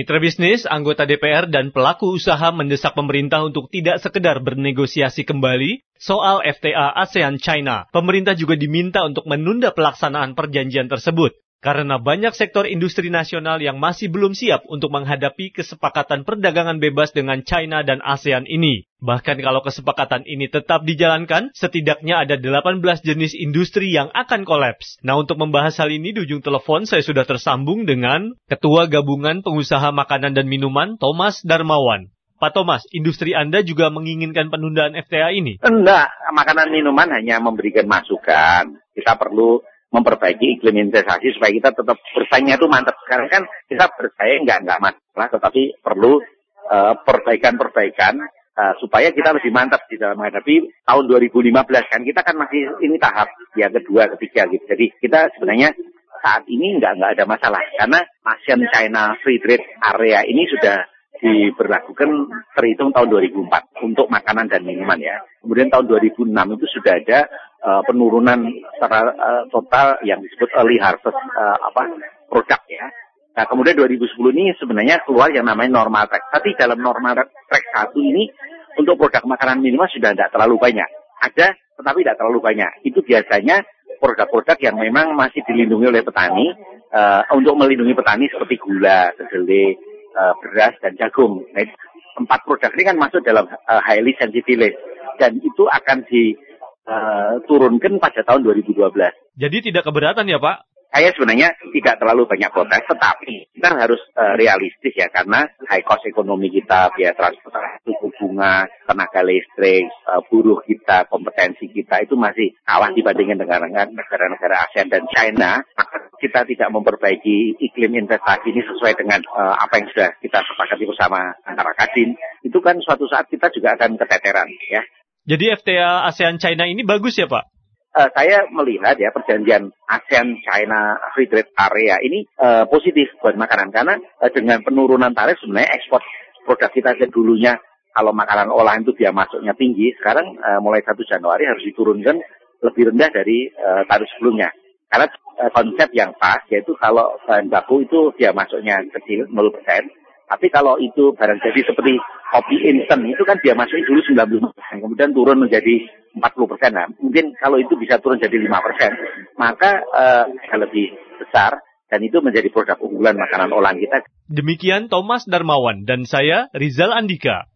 Mitra bisnis, anggota DPR, dan pelaku usaha mendesak pemerintah untuk tidak sekedar bernegosiasi kembali soal FTA ASEAN-China. Pemerintah juga diminta untuk menunda pelaksanaan perjanjian tersebut karena banyak sektor industri nasional yang masih belum siap untuk menghadapi kesepakatan perdagangan bebas dengan China dan ASEAN ini. Bahkan kalau kesepakatan ini tetap dijalankan, setidaknya ada 18 jenis industri yang akan kolaps. Nah untuk membahas hal ini di ujung telepon saya sudah tersambung dengan Ketua Gabungan Pengusaha Makanan dan Minuman Thomas Darmawan. Pak Thomas, industri Anda juga menginginkan penundaan FTA ini? Enggak, makanan minuman hanya memberikan masukan. Kita perlu memperbaiki iklim investasi supaya kita tetap bersaingnya itu mantap. Sekarang kan kita bersaing nggak nggak masalah, tetapi perlu uh, perbaikan-perbaikan uh, supaya kita lebih mantap di dalam menghadapi tahun 2015 kan kita kan masih ini tahap yang kedua ketiga gitu. Jadi kita sebenarnya saat ini nggak nggak ada masalah karena ASEAN China Free Trade Area ini sudah diberlakukan terhitung tahun 2004 untuk makanan dan minuman ya. Kemudian tahun 2006 itu sudah ada uh, penurunan secara uh, total yang disebut early harvest uh, apa produk ya. Nah kemudian 2010 ini sebenarnya keluar yang namanya normal track. Tapi dalam normal track satu ini untuk produk makanan minuman sudah tidak terlalu banyak. Ada tetapi tidak terlalu banyak. Itu biasanya produk-produk yang memang masih dilindungi oleh petani uh, untuk melindungi petani seperti gula, kedelai, uh, beras dan jagung. Nah, empat produk ini kan masuk dalam uh, highly sensitive dan itu akan diturunkan uh, pada tahun 2012. Jadi tidak keberatan ya Pak? saya sebenarnya tidak terlalu banyak protes, tetapi kita harus uh, realistis ya karena high cost ekonomi kita, biaya transportasi, suku bunga, tenaga listrik, uh, buruh kita, kompetensi kita itu masih kalah dibandingkan dengan negara-negara ASEAN dan China. Kita tidak memperbaiki iklim investasi ini sesuai dengan uh, apa yang sudah kita sepakati bersama antara Kadin, itu kan suatu saat kita juga akan keteteran ya. Jadi FTA ASEAN China ini bagus ya Pak? uh, saya melihat ya perjanjian ASEAN China Free Trade Area ini uh, positif buat makanan karena uh, dengan penurunan tarif sebenarnya ekspor produk kita yang dulunya kalau makanan olahan itu biaya masuknya tinggi, sekarang uh, mulai 1 Januari harus diturunkan lebih rendah dari uh, tarif sebelumnya. Karena uh, konsep yang pas yaitu kalau bahan baku itu biaya masuknya kecil 0%, tapi kalau itu barang jadi seperti kopi instan itu kan dia masuknya dulu 90 persen, kemudian turun menjadi 40 persen. Nah, mungkin kalau itu bisa turun jadi 5 persen, maka uh, lebih besar dan itu menjadi produk unggulan makanan olahan kita. Demikian Thomas Darmawan dan saya Rizal Andika.